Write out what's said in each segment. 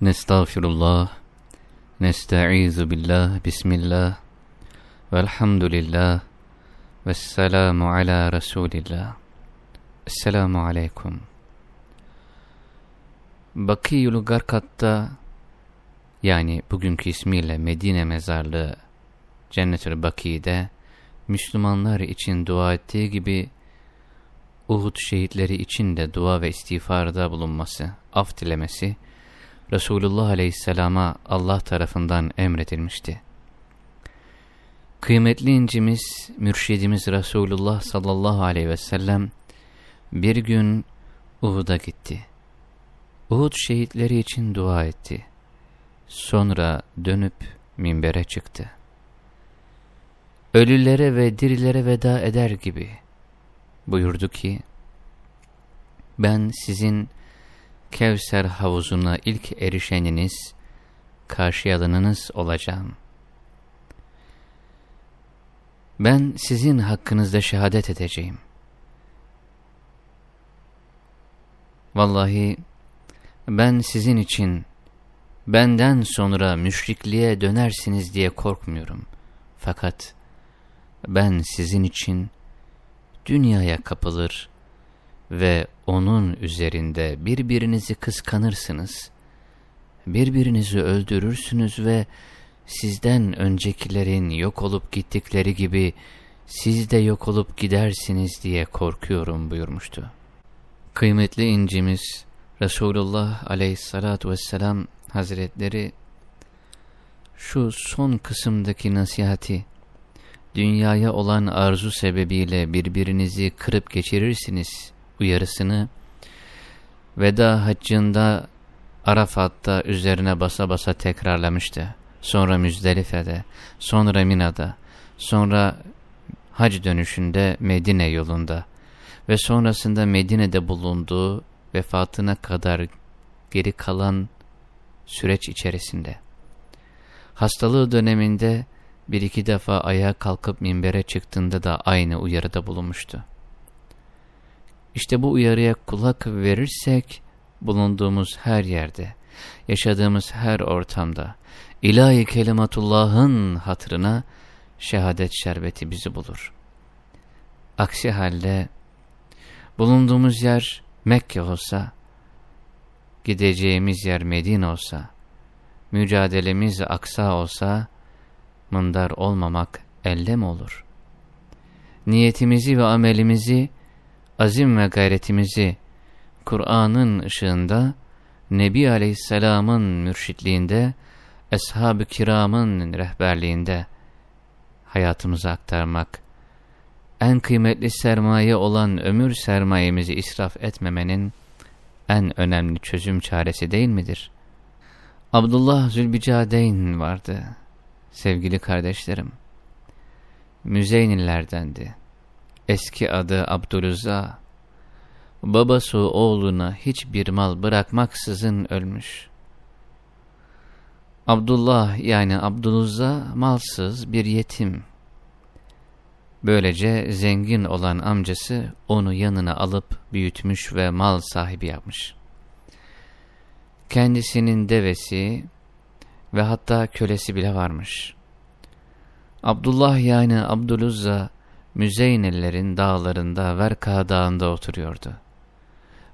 Nestağfirullah, nesta'izu billah, bismillah, velhamdülillah, vesselamu ala Resulillah. Esselamu aleyküm. Bakiyul Garkat'ta, yani bugünkü ismiyle Medine Mezarlığı, Cennetül Baki'de, Müslümanlar için dua ettiği gibi, Uhud şehitleri için de dua ve istiğfarda bulunması, af dilemesi, Resulullah Aleyhisselam'a Allah tarafından emredilmişti. Kıymetli incimiz, mürşidimiz Resulullah sallallahu aleyhi ve sellem bir gün Uhud'a gitti. Uhud şehitleri için dua etti. Sonra dönüp minbere çıktı. Ölülere ve dirilere veda eder gibi buyurdu ki, ben sizin Kevser havuzuna ilk erişeniniz, karşıyalanınız olacağım. Ben sizin hakkınızda şehadet edeceğim. Vallahi ben sizin için benden sonra müşrikliğe dönersiniz diye korkmuyorum. Fakat ben sizin için dünyaya kapılır ve onun üzerinde birbirinizi kıskanırsınız. Birbirinizi öldürürsünüz ve sizden öncekilerin yok olup gittikleri gibi siz de yok olup gidersiniz diye korkuyorum buyurmuştu. Kıymetli incimiz Resulullah aleyhissalatu vesselam hazretleri şu son kısımdaki nasihati dünyaya olan arzu sebebiyle birbirinizi kırıp geçirirsiniz uyarısını veda haccında Arafat'ta üzerine basa basa tekrarlamıştı. Sonra Müzdelife'de, sonra Mina'da, sonra hac dönüşünde Medine yolunda ve sonrasında Medine'de bulunduğu vefatına kadar geri kalan süreç içerisinde. Hastalığı döneminde bir iki defa ayağa kalkıp minbere çıktığında da aynı uyarıda bulunmuştu. İşte bu uyarıya kulak verirsek bulunduğumuz her yerde, yaşadığımız her ortamda ilahi kelimatullahın hatırına şehadet şerbeti bizi bulur. Aksi halde bulunduğumuz yer Mekke olsa, gideceğimiz yer Medine olsa, mücadelemiz aksa olsa, mındar olmamak elde mi olur? Niyetimizi ve amelimizi azim ve gayretimizi Kur'an'ın ışığında, Nebi Aleyhisselam'ın mürşitliğinde, Eshab-ı Kiram'ın rehberliğinde hayatımıza aktarmak, en kıymetli sermaye olan ömür sermayemizi israf etmemenin en önemli çözüm çaresi değil midir? Abdullah Zülbicadeyn vardı, sevgili kardeşlerim. Müzeynillerdendi. Eski adı Abdülüzza, babası oğluna hiçbir mal bırakmaksızın ölmüş. Abdullah yani Abdülüzza malsız bir yetim. Böylece zengin olan amcası onu yanına alıp büyütmüş ve mal sahibi yapmış. Kendisinin devesi ve hatta kölesi bile varmış. Abdullah yani Abdülüzza Müzeynellerin dağlarında Verka dağında oturuyordu.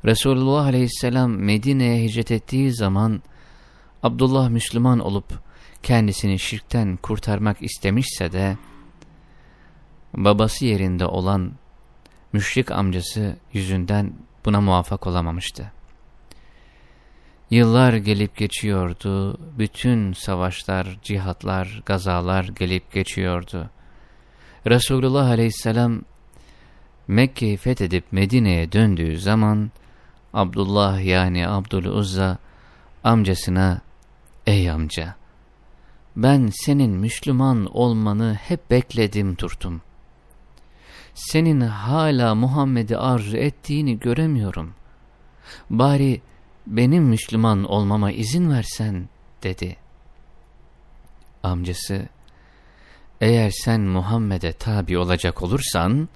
Resulullah aleyhisselam Medine'ye hicret ettiği zaman Abdullah Müslüman olup kendisini şirkten kurtarmak istemişse de babası yerinde olan müşrik amcası yüzünden buna muvaffak olamamıştı. Yıllar gelip geçiyordu, bütün savaşlar, cihatlar, gazalar gelip geçiyordu. Resulullah aleyhisselam Mekke'yi fethedip Medine'ye döndüğü zaman Abdullah yani Abdüluzza amcasına ''Ey amca, ben senin Müslüman olmanı hep bekledim turtum. Senin hala Muhammed'i arzu ettiğini göremiyorum. Bari benim Müslüman olmama izin versen.'' dedi. Amcası eğer sen Muhammed'e tabi olacak olursan,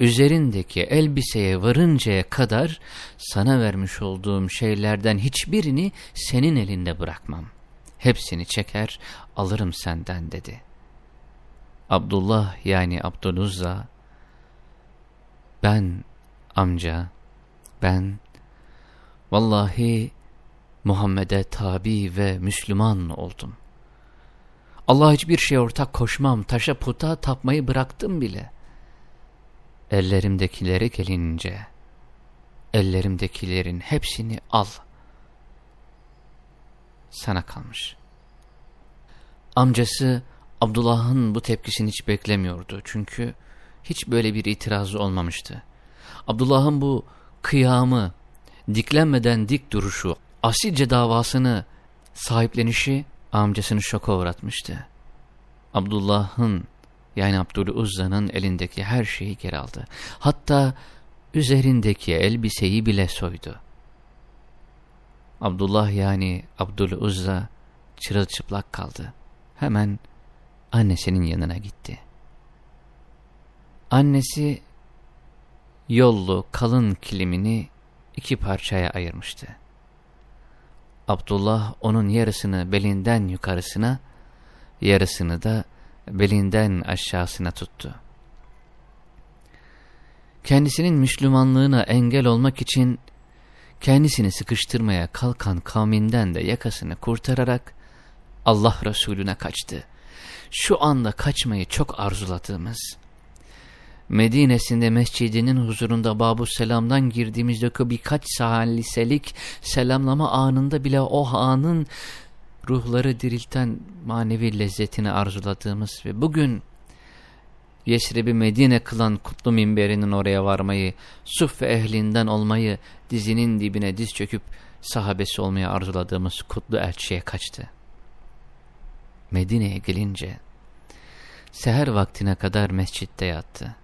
üzerindeki elbiseye varıncaya kadar sana vermiş olduğum şeylerden hiçbirini senin elinde bırakmam. Hepsini çeker alırım senden dedi. Abdullah yani Abdüluzza ben amca ben vallahi Muhammed'e tabi ve Müslüman oldum. Allah hiçbir şey ortak koşmam, taşa puta tapmayı bıraktım bile. Ellerimdekilere gelince, ellerimdekilerin hepsini al. Sana kalmış. Amcası Abdullah'ın bu tepkisini hiç beklemiyordu. Çünkü hiç böyle bir itirazı olmamıştı. Abdullah'ın bu kıyamı, diklenmeden dik duruşu, asilce davasını sahiplenişi amcasını şoka uğratmıştı. Abdullah'ın yani Abdüluzza'nın elindeki her şeyi geri aldı. Hatta üzerindeki elbiseyi bile soydu. Abdullah yani Abdüluzza çırılçıplak kaldı. Hemen annesinin yanına gitti. Annesi yollu kalın kilimini iki parçaya ayırmıştı. Abdullah onun yarısını belinden yukarısına, yarısını da belinden aşağısına tuttu. Kendisinin Müslümanlığına engel olmak için kendisini sıkıştırmaya kalkan kavminden de yakasını kurtararak Allah Resulüne kaçtı. Şu anda kaçmayı çok arzuladığımız, Medine'sinde mescidinin huzurunda Babu Selam'dan girdiğimizdeki birkaç saliselik selamlama anında bile o anın ruhları dirilten manevi lezzetini arzuladığımız ve bugün Yesrib'i Medine kılan kutlu minberinin oraya varmayı, suf ehlinden olmayı, dizinin dibine diz çöküp sahabesi olmayı arzuladığımız kutlu elçiye kaçtı. Medine'ye gelince seher vaktine kadar mescitte yattı.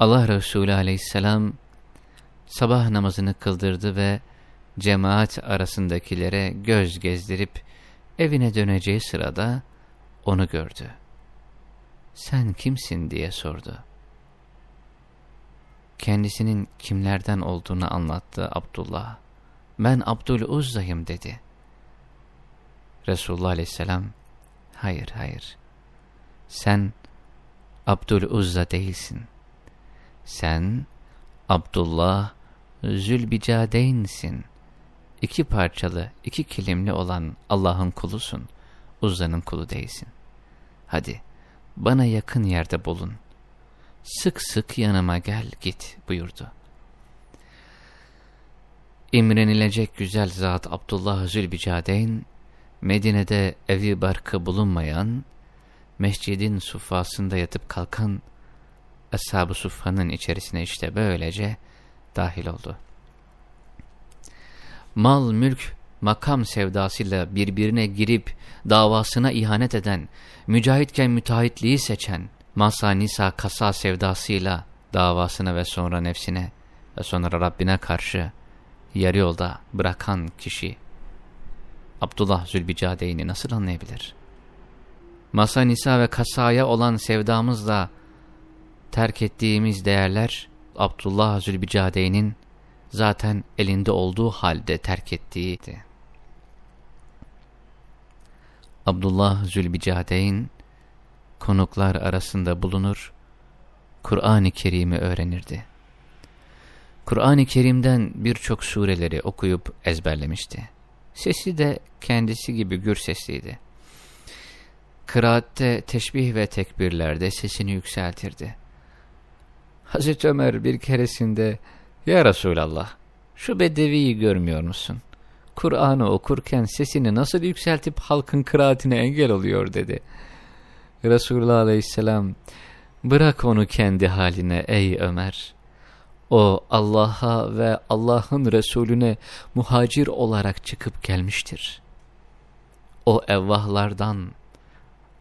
Allah Resulü aleyhisselam sabah namazını kıldırdı ve cemaat arasındakilere göz gezdirip evine döneceği sırada onu gördü. Sen kimsin diye sordu. Kendisinin kimlerden olduğunu anlattı Abdullah. Ben Abdüluzza'yım dedi. Resulullah aleyhisselam hayır hayır sen Abdüluzza değilsin. Sen Abdullah Zülbicadeyn'sin. İki parçalı, iki kilimli olan Allah'ın kulusun. Uzza'nın kulu değilsin. Hadi bana yakın yerde bulun. Sık sık yanıma gel git buyurdu. İmrenilecek güzel zat Abdullah Zülbicadeyn, Medine'de evi barkı bulunmayan, mescidin sufasında yatıp kalkan Ashab-ı Suffa'nın içerisine işte böylece dahil oldu. Mal, mülk, makam sevdasıyla birbirine girip davasına ihanet eden, mücahitken müteahhitliği seçen, masa, nisa, kasa sevdasıyla davasına ve sonra nefsine ve sonra Rabbine karşı yarı yolda bırakan kişi Abdullah Zülbicade'ini nasıl anlayabilir? Masa, nisa ve kasaya olan sevdamızla terk ettiğimiz değerler Abdullah Zülbicade'nin zaten elinde olduğu halde terk ettiğiydi. Abdullah Zülbicadeyn konuklar arasında bulunur, Kur'an-ı Kerim'i öğrenirdi. Kur'an-ı Kerim'den birçok sureleri okuyup ezberlemişti. Sesi de kendisi gibi gür sesliydi. Kıraatte teşbih ve tekbirlerde sesini yükseltirdi. Hazreti Ömer bir keresinde ''Ya Resulallah, şu bedeviyi görmüyor musun? Kur'an'ı okurken sesini nasıl yükseltip halkın kıraatine engel oluyor?'' dedi. Resulullah Aleyhisselam ''Bırak onu kendi haline ey Ömer.'' O Allah'a ve Allah'ın Resulüne muhacir olarak çıkıp gelmiştir. O evvahlardan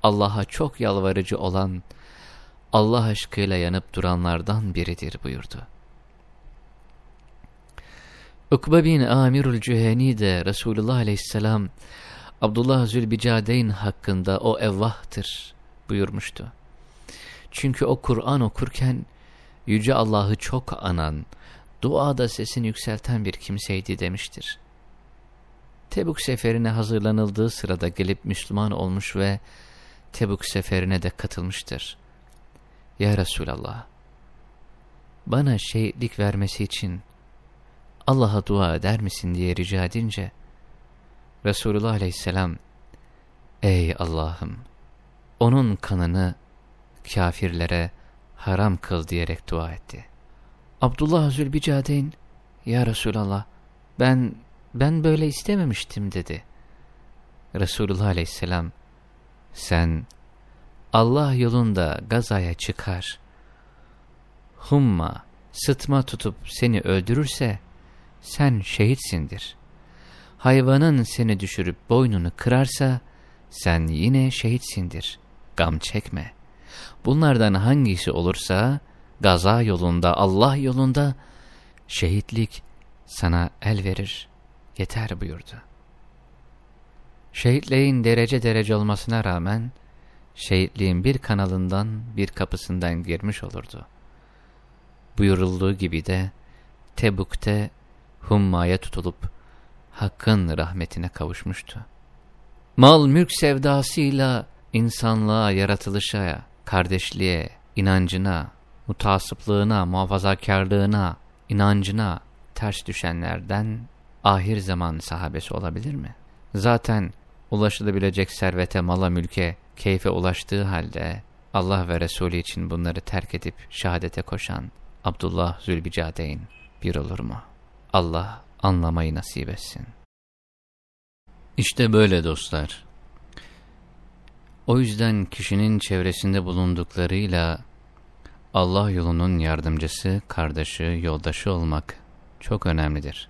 Allah'a çok yalvarıcı olan Allah aşkıyla yanıp duranlardan biridir buyurdu. Ukbe bin Amirul Cüheni de Resulullah aleyhisselam Abdullah Zülbicadeyn hakkında o evvahtır buyurmuştu. Çünkü o Kur'an okurken Yüce Allah'ı çok anan, duada sesini yükselten bir kimseydi demiştir. Tebuk seferine hazırlanıldığı sırada gelip Müslüman olmuş ve Tebuk seferine de katılmıştır. Ya Resulallah, bana şehitlik vermesi için Allah'a dua eder misin diye rica edince, Resulullah aleyhisselam, Ey Allah'ım, onun kanını kafirlere haram kıl diyerek dua etti. Abdullah Zülbicadeyn, Ya Resulallah, ben, ben böyle istememiştim dedi. Resulullah aleyhisselam, sen Allah yolunda gazaya çıkar, humma, sıtma tutup seni öldürürse, sen şehitsindir. Hayvanın seni düşürüp boynunu kırarsa, sen yine şehitsindir. Gam çekme. Bunlardan hangisi olursa, gaza yolunda, Allah yolunda, şehitlik sana el verir, yeter buyurdu. Şehitliğin derece derece olmasına rağmen, şehitliğin bir kanalından, bir kapısından girmiş olurdu. Buyurulduğu gibi de, Tebuk'te hummaya tutulup, Hakk'ın rahmetine kavuşmuştu. Mal mülk sevdasıyla insanlığa, yaratılışa, kardeşliğe, inancına, mutasıplığına, muhafazakarlığına, inancına ters düşenlerden ahir zaman sahabesi olabilir mi? Zaten ulaşılabilecek servete, mala, mülke, keyfe ulaştığı halde Allah ve Resulü için bunları terk edip şehadete koşan Abdullah Zülbicadeyn bir olur mu? Allah anlamayı nasip etsin. İşte böyle dostlar. O yüzden kişinin çevresinde bulunduklarıyla Allah yolunun yardımcısı, kardeşi, yoldaşı olmak çok önemlidir.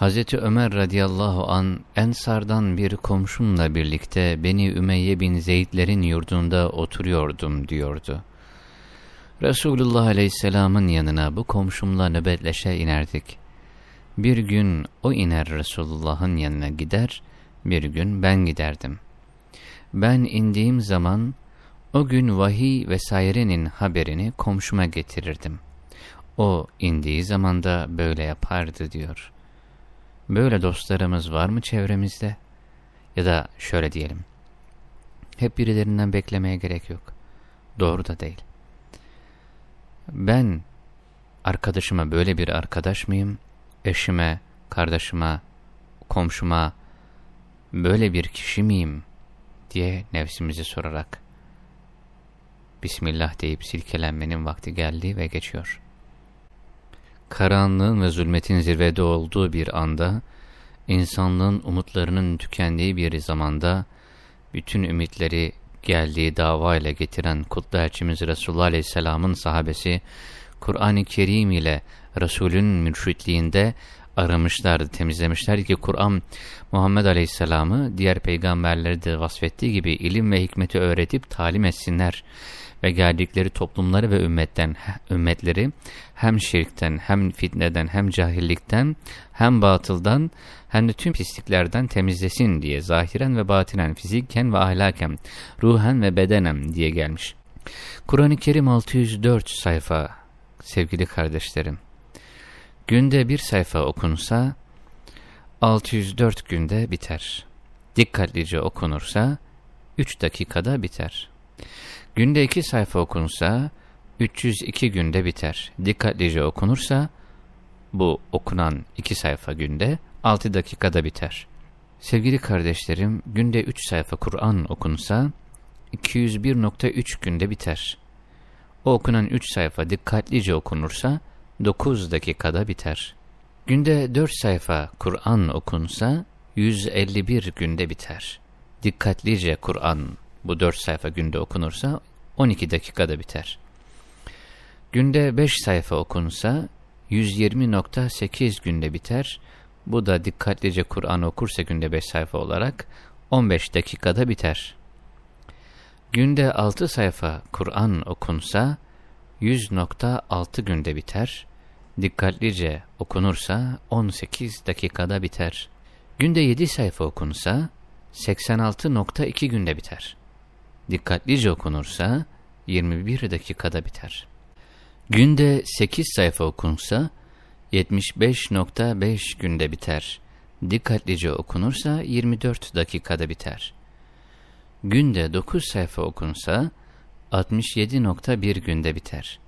Hz. Ömer radıyallahu an Ensardan bir komşumla birlikte Beni Ümeyye bin Zeydlerin yurdunda oturuyordum diyordu. Resulullah aleyhisselamın yanına bu komşumla nöbetleşe inerdik. Bir gün o iner Resulullah'ın yanına gider, bir gün ben giderdim. Ben indiğim zaman o gün vahiy vesairenin haberini komşuma getirirdim. O indiği zaman da böyle yapardı diyor. Böyle dostlarımız var mı çevremizde? Ya da şöyle diyelim. Hep birilerinden beklemeye gerek yok. Doğru da değil. Ben arkadaşıma böyle bir arkadaş mıyım? Eşime, kardeşime, komşuma böyle bir kişi miyim? diye nefsimizi sorarak Bismillah deyip silkelenmenin vakti geldi ve geçiyor. Karanlığın ve zulmetin zirvede olduğu bir anda, insanlığın umutlarının tükendiği bir zamanda, bütün ümitleri geldiği dava ile getiren kutlu elçimiz Resulullah Aleyhisselam'ın sahabesi, Kur'an-ı Kerim ile Resul'ün mürşitliğinde aramışlardı, temizlemişlerdi ki Kur'an Muhammed Aleyhisselam'ı diğer peygamberleri de vasfettiği gibi ilim ve hikmeti öğretip talim etsinler ve geldikleri toplumları ve ümmetten ümmetleri hem şirkten hem fitneden hem cahillikten hem batıldan hem de tüm pisliklerden temizlesin diye zahiren ve batinen fizikken ve ahlaken ruhen ve bedenen diye gelmiş. Kur'an-ı Kerim 604 sayfa sevgili kardeşlerim. Günde bir sayfa okunsa 604 günde biter. Dikkatlice okunursa 3 dakikada biter. Günde iki sayfa okunsa 302 günde biter. Dikkatlice okunursa bu okunan iki sayfa günde 6 dakikada biter. Sevgili kardeşlerim, günde 3 sayfa Kur'an okunsa 201.3 günde biter. O okunan 3 sayfa dikkatlice okunursa 9 dakikada biter. Günde 4 sayfa Kur'an okunsa 151 günde biter. Dikkatlice Kur'an bu 4 sayfa günde okunursa 12 dakikada biter. Günde 5 sayfa okunsa 120.8 günde biter. Bu da dikkatlice Kur'an okursa günde 5 sayfa olarak 15 dakikada biter. Günde 6 sayfa Kur'an okunsa 100.6 günde biter. Dikkatlice okunursa 18 dakikada biter. Günde 7 sayfa okunsa 86.2 günde biter. Dikkatlice okunursa 21 dakikada biter. Günde 8 sayfa okunsa 75.5 günde biter. Dikkatlice okunursa 24 dakikada biter. Günde 9 sayfa okunsa 67.1 günde biter.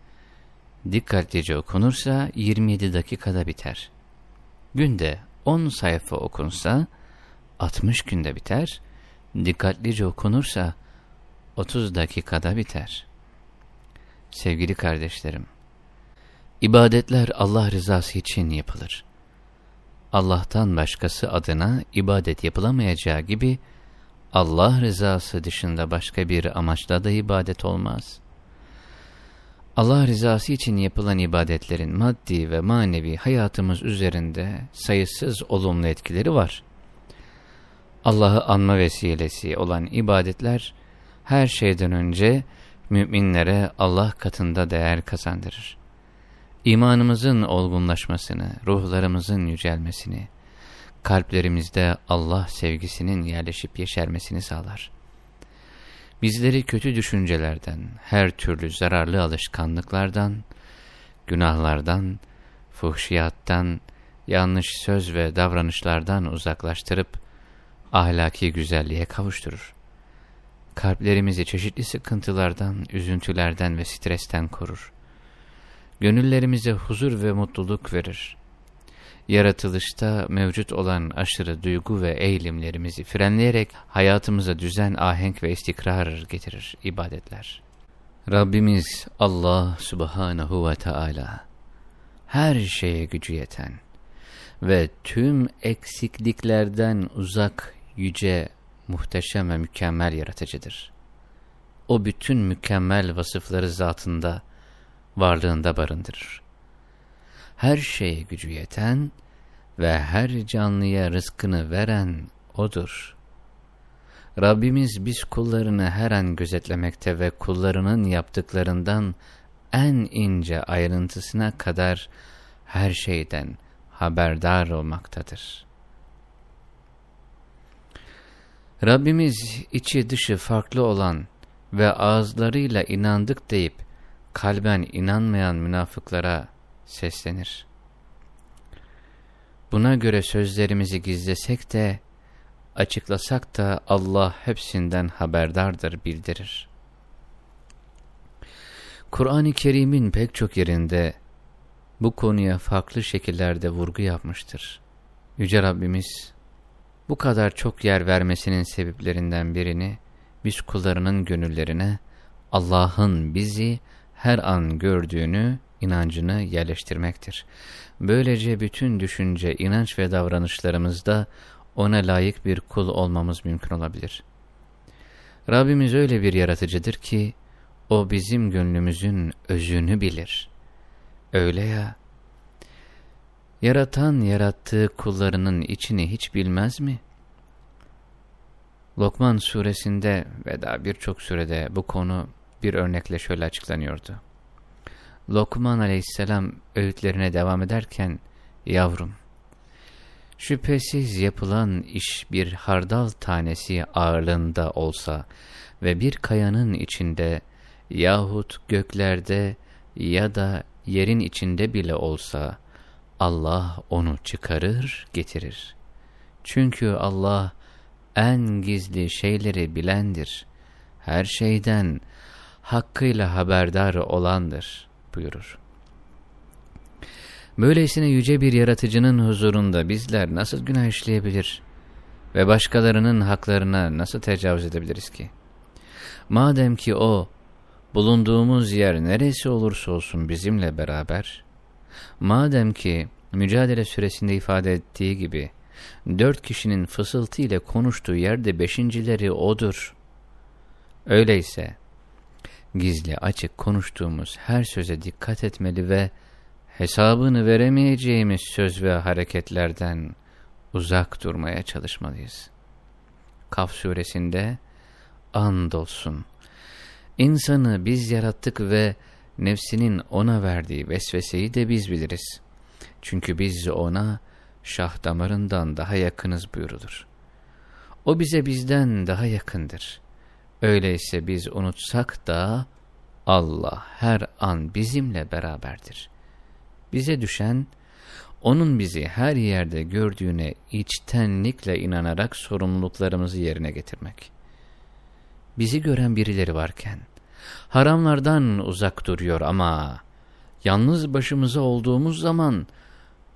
Dikkatlice okunursa 27 dakikada biter. Günde 10 sayfa okunsa 60 günde biter. Dikkatlice okunursa 30 dakikada biter. Sevgili kardeşlerim, ibadetler Allah rızası için yapılır. Allah'tan başkası adına ibadet yapılamayacağı gibi, Allah rızası dışında başka bir amaçla da ibadet olmaz. Allah rızası için yapılan ibadetlerin maddi ve manevi hayatımız üzerinde sayısız olumlu etkileri var. Allah'ı anma vesilesi olan ibadetler her şeyden önce müminlere Allah katında değer kazandırır. İmanımızın olgunlaşmasını, ruhlarımızın yücelmesini, kalplerimizde Allah sevgisinin yerleşip yeşermesini sağlar. Bizleri kötü düşüncelerden, her türlü zararlı alışkanlıklardan, günahlardan, fuhşiyattan, yanlış söz ve davranışlardan uzaklaştırıp ahlaki güzelliğe kavuşturur. Kalplerimizi çeşitli sıkıntılardan, üzüntülerden ve stresten korur. Gönüllerimize huzur ve mutluluk verir. Yaratılışta mevcut olan aşırı duygu ve eğilimlerimizi frenleyerek hayatımıza düzen, ahenk ve istikrar getirir ibadetler. Rabbimiz Allah subhanahu ve Teala her şeye gücü yeten ve tüm eksikliklerden uzak yüce muhteşem ve mükemmel yaratıcıdır. O bütün mükemmel vasıfları zatında, varlığında barındırır. Her şeye gücü yeten ve her canlıya rızkını veren O'dur. Rabbimiz biz kullarını her an gözetlemekte ve kullarının yaptıklarından en ince ayrıntısına kadar her şeyden haberdar olmaktadır. Rabbimiz içi dışı farklı olan ve ağızlarıyla inandık deyip kalben inanmayan münafıklara seslenir. Buna göre sözlerimizi gizlesek de, açıklasak da Allah hepsinden haberdardır bildirir. Kur'an-ı Kerim'in pek çok yerinde bu konuya farklı şekillerde vurgu yapmıştır. Yüce Rabbimiz bu kadar çok yer vermesinin sebeplerinden birini biz kullarının gönüllerine Allah'ın bizi her an gördüğünü, inancını yerleştirmektir. Böylece bütün düşünce, inanç ve davranışlarımızda ona layık bir kul olmamız mümkün olabilir. Rabbimiz öyle bir yaratıcıdır ki, o bizim gönlümüzün özünü bilir. Öyle ya, Yaratan yarattığı kullarının içini hiç bilmez mi? Lokman suresinde ve daha birçok surede bu konu bir örnekle şöyle açıklanıyordu. Lokman aleyhisselam öğütlerine devam ederken, yavrum, şüphesiz yapılan iş bir hardal tanesi ağırlığında olsa ve bir kayanın içinde yahut göklerde ya da yerin içinde bile olsa, Allah onu çıkarır, getirir. Çünkü Allah en gizli şeyleri bilendir. Her şeyden hakkıyla haberdar olandır buyurur. Böylesine yüce bir yaratıcının huzurunda bizler nasıl günah işleyebilir ve başkalarının haklarına nasıl tecavüz edebiliriz ki? Madem ki o, bulunduğumuz yer neresi olursa olsun bizimle beraber, Madem ki mücadele süresinde ifade ettiği gibi dört kişinin fısıltı ile konuştuğu yerde beşincileri odur. Öyleyse gizli açık konuştuğumuz her söze dikkat etmeli ve hesabını veremeyeceğimiz söz ve hareketlerden uzak durmaya çalışmalıyız. Kaf suresinde andolsun. İnsanı biz yarattık ve nefsinin ona verdiği vesveseyi de biz biliriz. Çünkü biz ona şah damarından daha yakınız buyurulur. O bize bizden daha yakındır. Öyleyse biz unutsak da Allah her an bizimle beraberdir. Bize düşen, onun bizi her yerde gördüğüne içtenlikle inanarak sorumluluklarımızı yerine getirmek. Bizi gören birileri varken, haramlardan uzak duruyor ama yalnız başımıza olduğumuz zaman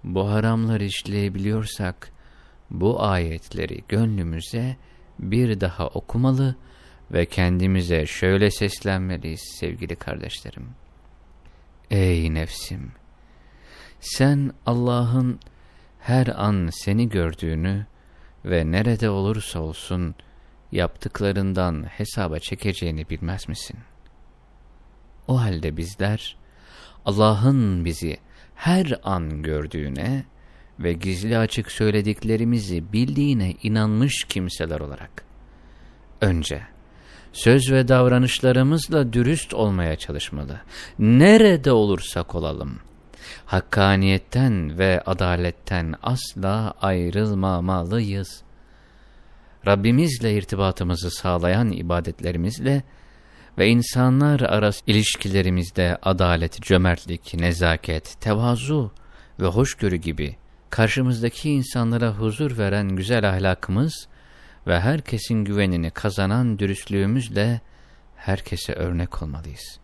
bu haramları işleyebiliyorsak, bu ayetleri gönlümüze bir daha okumalı ve kendimize şöyle seslenmeliyiz sevgili kardeşlerim. Ey nefsim! Sen Allah'ın her an seni gördüğünü ve nerede olursa olsun yaptıklarından hesaba çekeceğini bilmez misin? O halde bizler Allah'ın bizi her an gördüğüne ve gizli açık söylediklerimizi bildiğine inanmış kimseler olarak önce söz ve davranışlarımızla dürüst olmaya çalışmalı. Nerede olursak olalım, hakkaniyetten ve adaletten asla ayrılmamalıyız. Rabbimizle irtibatımızı sağlayan ibadetlerimizle ve insanlar arası ilişkilerimizde adalet, cömertlik, nezaket, tevazu ve hoşgörü gibi karşımızdaki insanlara huzur veren güzel ahlakımız ve herkesin güvenini kazanan dürüstlüğümüzle herkese örnek olmalıyız.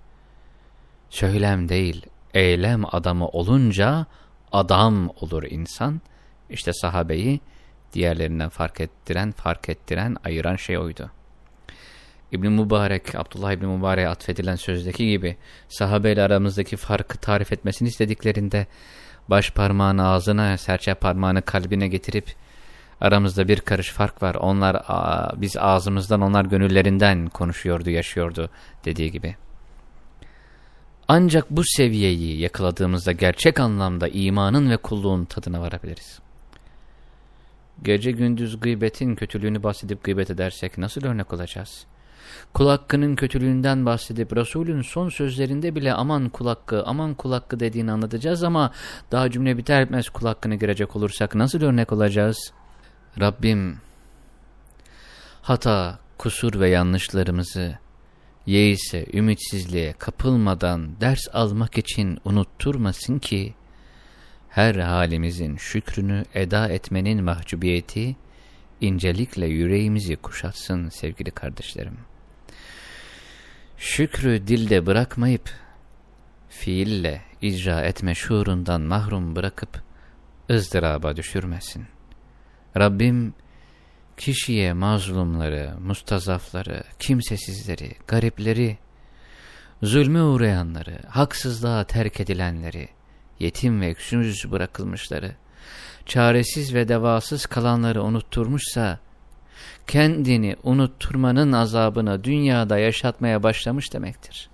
Söylem değil, eylem adamı olunca adam olur insan. İşte sahabeyi diğerlerinden fark ettiren, fark ettiren, ayıran şey oydu. İbn Mübarek, Abdullah İbn Mübarek'e atfedilen sözdeki gibi sahabeyle aramızdaki farkı tarif etmesini istediklerinde baş parmağını ağzına, serçe parmağını kalbine getirip aramızda bir karış fark var. Onlar biz ağzımızdan, onlar gönüllerinden konuşuyordu, yaşıyordu dediği gibi. Ancak bu seviyeyi yakaladığımızda gerçek anlamda imanın ve kulluğun tadına varabiliriz. Gece gündüz gıybetin kötülüğünü bahsedip gıybet edersek nasıl örnek olacağız? Kul hakkının kötülüğünden bahsedip Resulün son sözlerinde bile aman kul hakkı, aman kul hakkı dediğini anlatacağız ama daha cümle biter bitmez kul hakkını girecek olursak nasıl örnek olacağız? Rabbim hata, kusur ve yanlışlarımızı yeise ümitsizliğe kapılmadan ders almak için unutturmasın ki her halimizin şükrünü eda etmenin mahcubiyeti incelikle yüreğimizi kuşatsın sevgili kardeşlerim. Şükrü dilde bırakmayıp fiille icra etme şuurundan mahrum bırakıp ızdıraba düşürmesin. Rabbim kişiye mazlumları, mustazafları, kimsesizleri, garipleri, zulme uğrayanları, haksızlığa terk edilenleri, yetim ve öksüz bırakılmışları, çaresiz ve devasız kalanları unutturmuşsa, kendini unutturmanın azabını dünyada yaşatmaya başlamış demektir.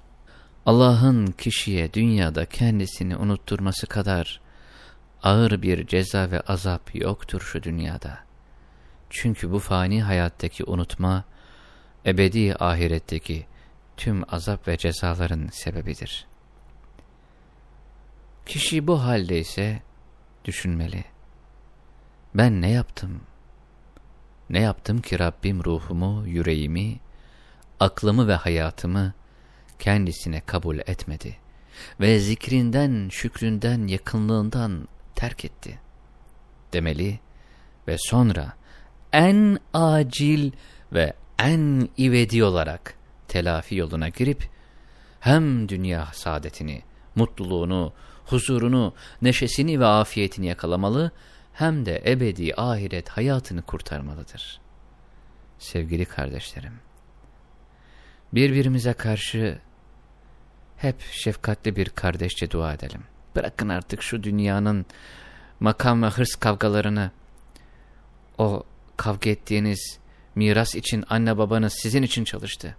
Allah'ın kişiye dünyada kendisini unutturması kadar ağır bir ceza ve azap yoktur şu dünyada. Çünkü bu fani hayattaki unutma, ebedi ahiretteki tüm azap ve cezaların sebebidir. Kişi bu halde ise düşünmeli. Ben ne yaptım? Ne yaptım ki Rabbim ruhumu, yüreğimi, aklımı ve hayatımı kendisine kabul etmedi ve zikrinden, şükründen, yakınlığından terk etti. Demeli ve sonra en acil ve en ivedi olarak telafi yoluna girip hem dünya saadetini, mutluluğunu, huzurunu, neşesini ve afiyetini yakalamalı hem de ebedi ahiret hayatını kurtarmalıdır. Sevgili kardeşlerim, birbirimize karşı hep şefkatli bir kardeşçe dua edelim. Bırakın artık şu dünyanın makam ve hırs kavgalarını, o kavga ettiğiniz miras için anne babanız sizin için çalıştı.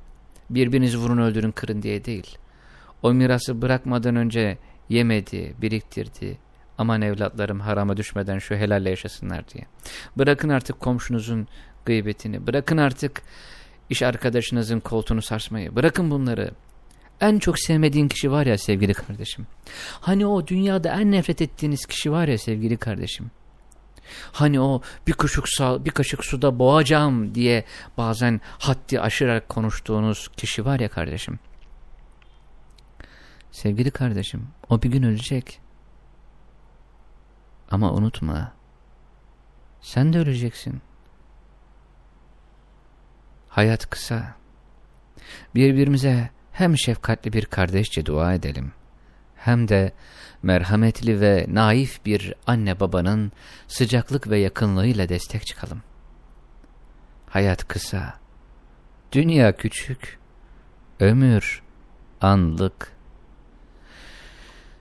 Birbirinizi vurun öldürün kırın diye değil. O mirası bırakmadan önce yemedi, biriktirdi. Aman evlatlarım harama düşmeden şu helalle yaşasınlar diye. Bırakın artık komşunuzun gıybetini, bırakın artık iş arkadaşınızın koltuğunu sarsmayı, bırakın bunları. En çok sevmediğin kişi var ya sevgili kardeşim. Hani o dünyada en nefret ettiğiniz kişi var ya sevgili kardeşim. Hani o bir kaşık, bir kaşık suda boğacağım diye bazen haddi aşırarak konuştuğunuz kişi var ya kardeşim. Sevgili kardeşim, o bir gün ölecek. Ama unutma, sen de öleceksin. Hayat kısa. Birbirimize hem şefkatli bir kardeşçe dua edelim, hem de merhametli ve naif bir anne babanın sıcaklık ve yakınlığıyla destek çıkalım. Hayat kısa, dünya küçük, ömür anlık.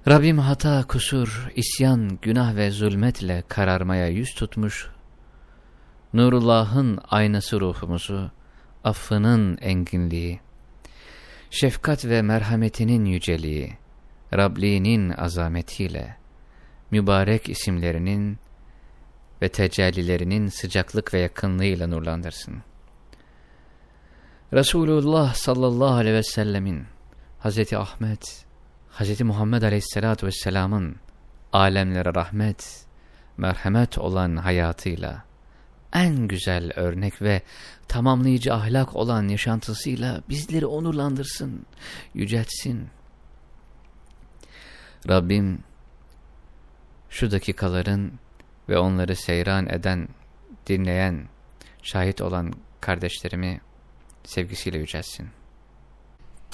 Rabbim hata, kusur, isyan, günah ve zulmetle kararmaya yüz tutmuş, Nurullah'ın aynası ruhumuzu, affının enginliği, şefkat ve merhametinin yüceliği, Rabliğinin azametiyle, mübarek isimlerinin ve tecellilerinin sıcaklık ve yakınlığıyla nurlandırsın. Resulullah sallallahu aleyhi ve sellemin, Hazreti Ahmet, Hazreti Muhammed aleyhissalatu vesselamın alemlere rahmet, merhamet olan hayatıyla, en güzel örnek ve tamamlayıcı ahlak olan yaşantısıyla bizleri onurlandırsın, yüceltsin. Rabbim şu dakikaların ve onları seyran eden, dinleyen, şahit olan kardeşlerimi sevgisiyle yücelsin.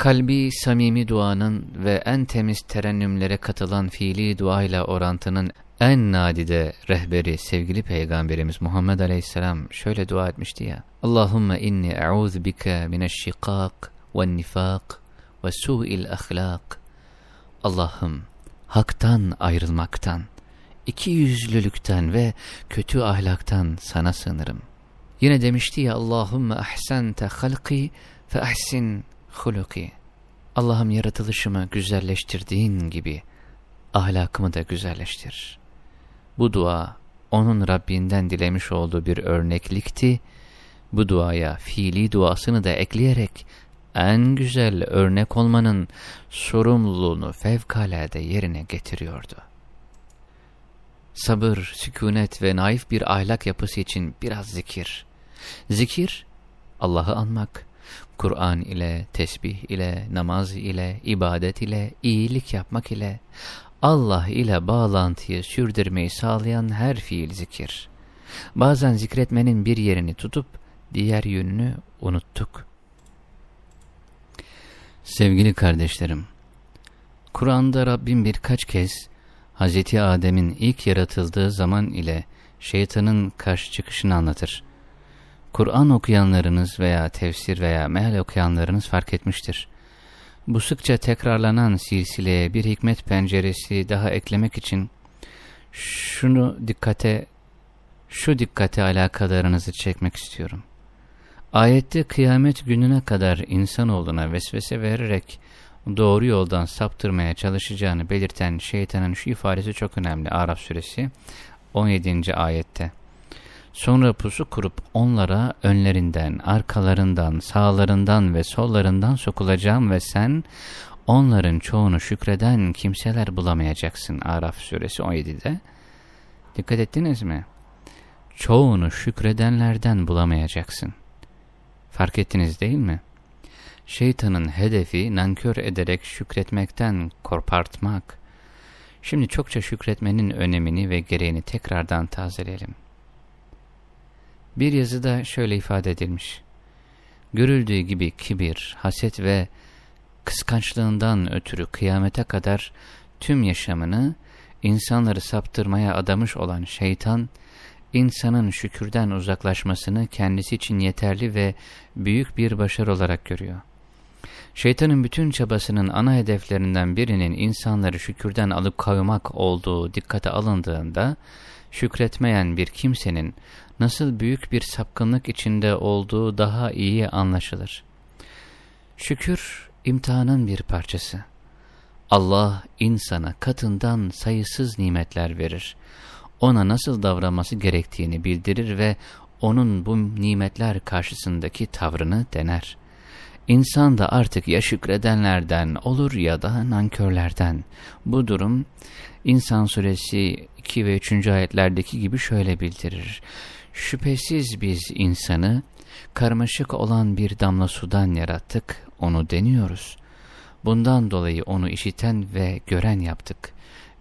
Kalbi samimi duanın ve en temiz terennümlere katılan fiili duayla orantının en nadide rehberi sevgili peygamberimiz Muhammed Aleyhisselam şöyle dua etmişti ya. Allahümme inni e'udhu bike mineşşikak ve nifak ve su'il ahlak. Allah'ım haktan ayrılmaktan, iki yüzlülükten ve kötü ahlaktan sana sığınırım. Yine demişti ya Allahümme ahsente halki fe ahsin huluki. Allah'ım yaratılışımı güzelleştirdiğin gibi ahlakımı da güzelleştir. Bu dua onun Rabbinden dilemiş olduğu bir örneklikti. Bu duaya fiili duasını da ekleyerek en güzel örnek olmanın sorumluluğunu fevkalade yerine getiriyordu. Sabır, sükunet ve naif bir ahlak yapısı için biraz zikir. Zikir, Allah'ı anmak, Kur'an ile, tesbih ile, namaz ile, ibadet ile, iyilik yapmak ile, Allah ile bağlantıyı sürdürmeyi sağlayan her fiil zikir. Bazen zikretmenin bir yerini tutup diğer yönünü unuttuk. Sevgili kardeşlerim, Kur'an'da Rabbim birkaç kez Hz. Adem'in ilk yaratıldığı zaman ile şeytanın karşı çıkışını anlatır. Kur'an okuyanlarınız veya tefsir veya meal okuyanlarınız fark etmiştir. Bu sıkça tekrarlanan silsileye bir hikmet penceresi daha eklemek için şunu dikkate şu dikkate alakalarınızı çekmek istiyorum. Ayette kıyamet gününe kadar insanoğluna vesvese vererek doğru yoldan saptırmaya çalışacağını belirten şeytanın şu ifadesi çok önemli. Arap suresi 17. ayette. Sonra pusu kurup onlara önlerinden, arkalarından, sağlarından ve sollarından sokulacağım ve sen onların çoğunu şükreden kimseler bulamayacaksın. Araf suresi 17'de. Dikkat ettiniz mi? Çoğunu şükredenlerden bulamayacaksın. Fark ettiniz değil mi? Şeytanın hedefi nankör ederek şükretmekten korpartmak. Şimdi çokça şükretmenin önemini ve gereğini tekrardan tazeleyelim. Bir yazıda şöyle ifade edilmiş. Görüldüğü gibi kibir, haset ve kıskançlığından ötürü kıyamete kadar tüm yaşamını insanları saptırmaya adamış olan şeytan, insanın şükürden uzaklaşmasını kendisi için yeterli ve büyük bir başarı olarak görüyor. Şeytanın bütün çabasının ana hedeflerinden birinin insanları şükürden alıp kavmak olduğu dikkate alındığında, şükretmeyen bir kimsenin nasıl büyük bir sapkınlık içinde olduğu daha iyi anlaşılır. Şükür, imtihanın bir parçası. Allah insana katından sayısız nimetler verir. Ona nasıl davranması gerektiğini bildirir ve onun bu nimetler karşısındaki tavrını dener. İnsan da artık ya şükredenlerden olur ya da nankörlerden. Bu durum İnsan suresi 2 ve 3. ayetlerdeki gibi şöyle bildirir. Şüphesiz biz insanı karmaşık olan bir damla sudan yarattık, onu deniyoruz. Bundan dolayı onu işiten ve gören yaptık.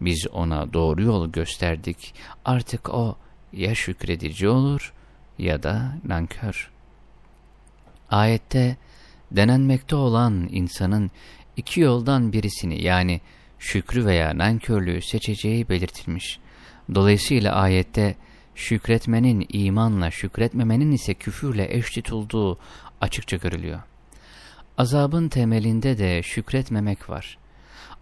Biz ona doğru yol gösterdik. Artık o ya şükredici olur ya da nankör. Ayette denenmekte olan insanın iki yoldan birisini yani şükrü veya nankörlüğü seçeceği belirtilmiş. Dolayısıyla ayette şükretmenin imanla, şükretmemenin ise küfürle eş tutulduğu açıkça görülüyor. Azabın temelinde de şükretmemek var.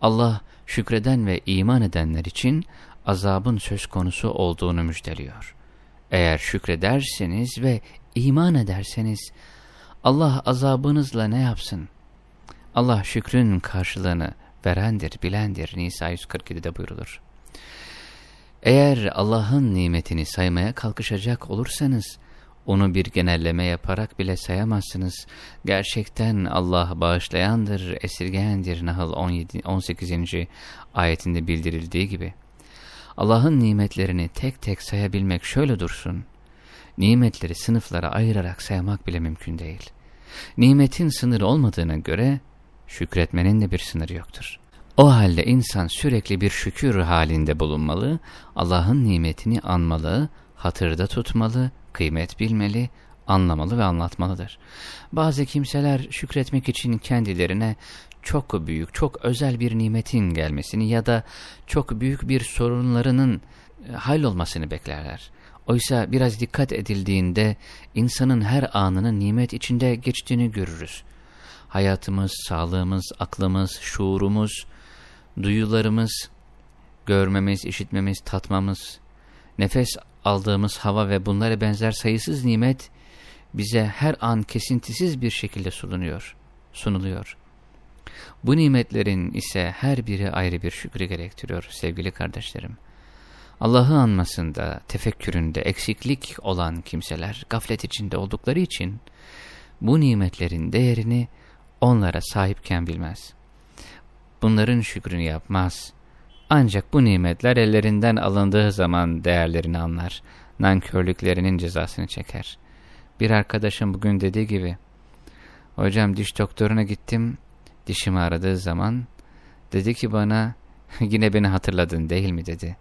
Allah şükreden ve iman edenler için azabın söz konusu olduğunu müjdeliyor. Eğer şükrederseniz ve iman ederseniz Allah azabınızla ne yapsın? Allah şükrün karşılığını verendir, bilendir. Nisa 147'de buyurulur. Eğer Allah'ın nimetini saymaya kalkışacak olursanız, onu bir genelleme yaparak bile sayamazsınız. Gerçekten Allah bağışlayandır, esirgeyendir. Nahl 17, 18. ayetinde bildirildiği gibi. Allah'ın nimetlerini tek tek sayabilmek şöyle dursun. Nimetleri sınıflara ayırarak saymak bile mümkün değil. Nimetin sınırı olmadığına göre şükretmenin de bir sınırı yoktur. O halde insan sürekli bir şükür halinde bulunmalı, Allah'ın nimetini anmalı, hatırda tutmalı, kıymet bilmeli, anlamalı ve anlatmalıdır. Bazı kimseler şükretmek için kendilerine çok büyük, çok özel bir nimetin gelmesini ya da çok büyük bir sorunlarının e, hallolmasını beklerler. Oysa biraz dikkat edildiğinde insanın her anının nimet içinde geçtiğini görürüz. Hayatımız, sağlığımız, aklımız, şuurumuz, duyularımız, görmemiz, işitmemiz, tatmamız, nefes aldığımız hava ve bunlara benzer sayısız nimet bize her an kesintisiz bir şekilde sunuluyor. sunuluyor. Bu nimetlerin ise her biri ayrı bir şükrü gerektiriyor sevgili kardeşlerim. Allah'ı anmasında, tefekküründe eksiklik olan kimseler gaflet içinde oldukları için bu nimetlerin değerini onlara sahipken bilmez. Bunların şükrünü yapmaz. Ancak bu nimetler ellerinden alındığı zaman değerlerini anlar, nankörlüklerinin cezasını çeker. Bir arkadaşım bugün dediği gibi, Hocam diş doktoruna gittim, dişimi aradığı zaman, dedi ki bana, yine beni hatırladın değil mi dedi.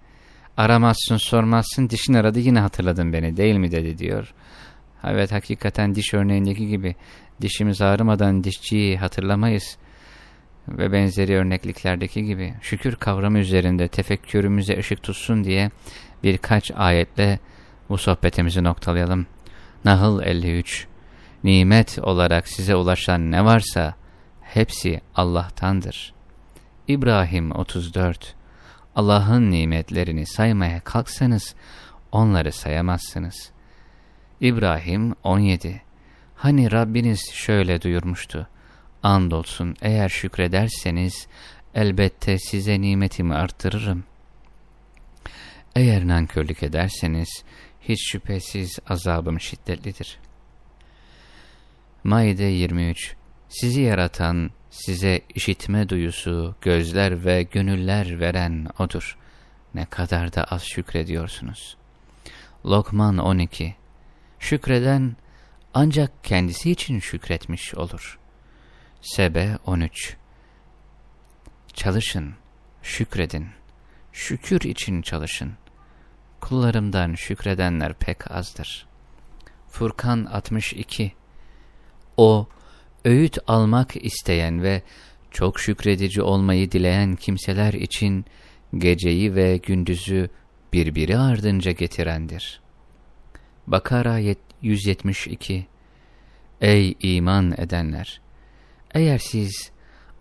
Aramazsın sormazsın dişin aradı yine hatırladın beni değil mi dedi diyor. Evet hakikaten diş örneğindeki gibi dişimiz ağrımadan dişçiyi hatırlamayız ve benzeri örnekliklerdeki gibi şükür kavramı üzerinde tefekkürümüze ışık tutsun diye birkaç ayetle bu sohbetimizi noktalayalım. Nahl 53 Nimet olarak size ulaşan ne varsa hepsi Allah'tandır. İbrahim 34 Allah'ın nimetlerini saymaya kalksanız onları sayamazsınız. İbrahim 17 Hani Rabbiniz şöyle duyurmuştu. Andolsun eğer şükrederseniz elbette size nimetimi arttırırım. Eğer nankörlük ederseniz hiç şüphesiz azabım şiddetlidir. Maide 23 Sizi yaratan, size işitme duyusu, gözler ve gönüller veren O'dur. Ne kadar da az şükrediyorsunuz. Lokman 12 Şükreden ancak kendisi için şükretmiş olur. Sebe 13 Çalışın, şükredin, şükür için çalışın. Kullarımdan şükredenler pek azdır. Furkan 62 O, öğüt almak isteyen ve çok şükredici olmayı dileyen kimseler için geceyi ve gündüzü birbiri ardınca getirendir. Bakara 172 Ey iman edenler! Eğer siz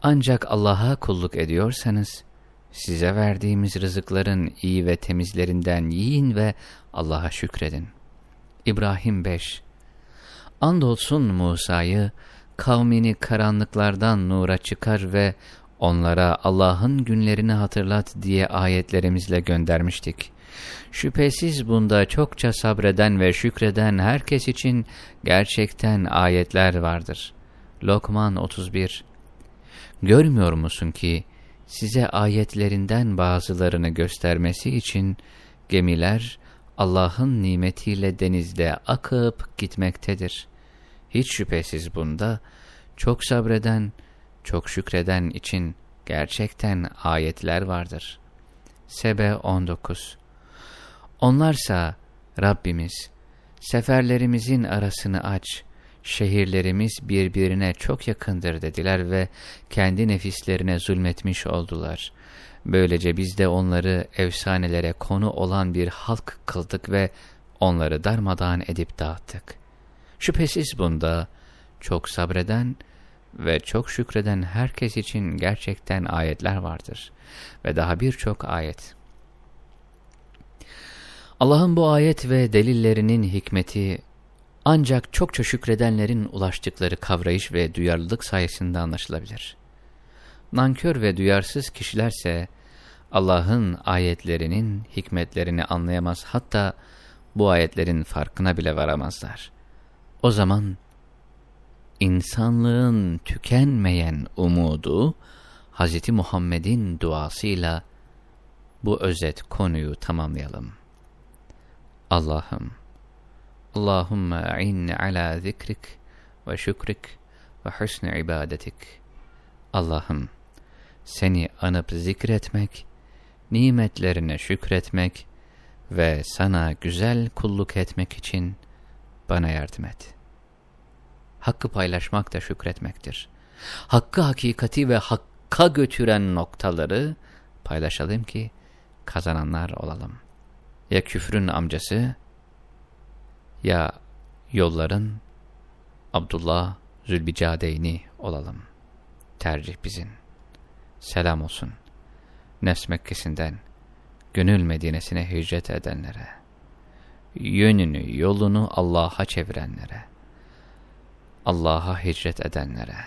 ancak Allah'a kulluk ediyorsanız, size verdiğimiz rızıkların iyi ve temizlerinden yiyin ve Allah'a şükredin. İbrahim 5 Andolsun Musa'yı, kavmini karanlıklardan nura çıkar ve onlara Allah'ın günlerini hatırlat diye ayetlerimizle göndermiştik. Şüphesiz bunda çokça sabreden ve şükreden herkes için gerçekten ayetler vardır. Lokman 31 Görmüyor musun ki size ayetlerinden bazılarını göstermesi için gemiler Allah'ın nimetiyle denizde akıp gitmektedir. Hiç şüphesiz bunda çok sabreden, çok şükreden için gerçekten ayetler vardır. Sebe 19 Onlarsa Rabbimiz, seferlerimizin arasını aç, şehirlerimiz birbirine çok yakındır dediler ve kendi nefislerine zulmetmiş oldular. Böylece biz de onları efsanelere konu olan bir halk kıldık ve onları darmadağın edip dağıttık. Şüphesiz bunda çok sabreden ve çok şükreden herkes için gerçekten ayetler vardır ve daha birçok ayet. Allah'ın bu ayet ve delillerinin hikmeti ancak çokça şükredenlerin ulaştıkları kavrayış ve duyarlılık sayesinde anlaşılabilir. Nankör ve duyarsız kişilerse Allah'ın ayetlerinin hikmetlerini anlayamaz hatta bu ayetlerin farkına bile varamazlar. O zaman insanlığın tükenmeyen umudu Hz. Muhammed'in duasıyla bu özet konuyu tamamlayalım. Allah'ım, Allahümme a'inni ala zikrik ve şükrik ve husni ibadetik. Allah'ım, seni anıp zikretmek, nimetlerine şükretmek ve sana güzel kulluk etmek için bana yardım et. Hakkı paylaşmak da şükretmektir. Hakkı hakikati ve hakka götüren noktaları paylaşalım ki kazananlar olalım. Ya küfrün amcası ya yolların Abdullah Zülbicadeyni olalım. Tercih bizim. Selam olsun. Nefs Mekkesi'nden gönül Medine'sine hicret edenlere, yönünü, yolunu Allah'a çevirenlere, Allah'a hicret edenlere,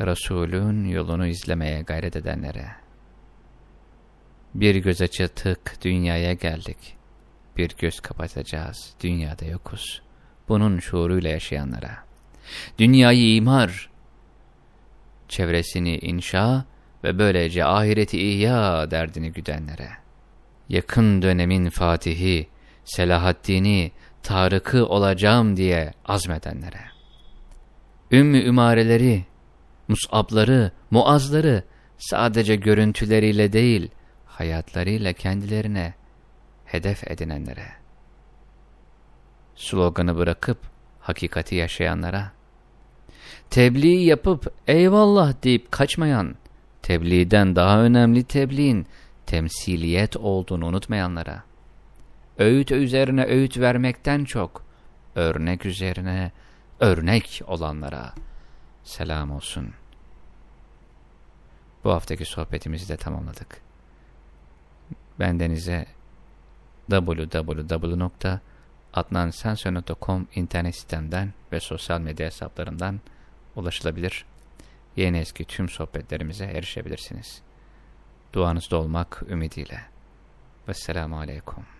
Resulün yolunu izlemeye gayret edenlere, bir göz açı tık dünyaya geldik, bir göz kapatacağız, dünyada yokuz. Bunun şuuruyla yaşayanlara, dünyayı imar, çevresini inşa ve böylece ahireti ihya derdini güdenlere, yakın dönemin fatihi, Selahaddin'i, Tarık'ı olacağım diye azmedenlere, ümmü ümareleri, musabları, muazları sadece görüntüleriyle değil, hayatlarıyla kendilerine hedef edinenlere, sloganı bırakıp hakikati yaşayanlara, tebliğ yapıp eyvallah deyip kaçmayan, tebliğden daha önemli tebliğin temsiliyet olduğunu unutmayanlara, öğüt üzerine öğüt vermekten çok, örnek üzerine örnek olanlara selam olsun. Bu haftaki sohbetimizi de tamamladık. Bendenize www.adnansenso.com internet sitemden ve sosyal medya hesaplarından ulaşılabilir. Yeni eski tüm sohbetlerimize erişebilirsiniz. Duanızda olmak ümidiyle. Vesselamu Aleyküm.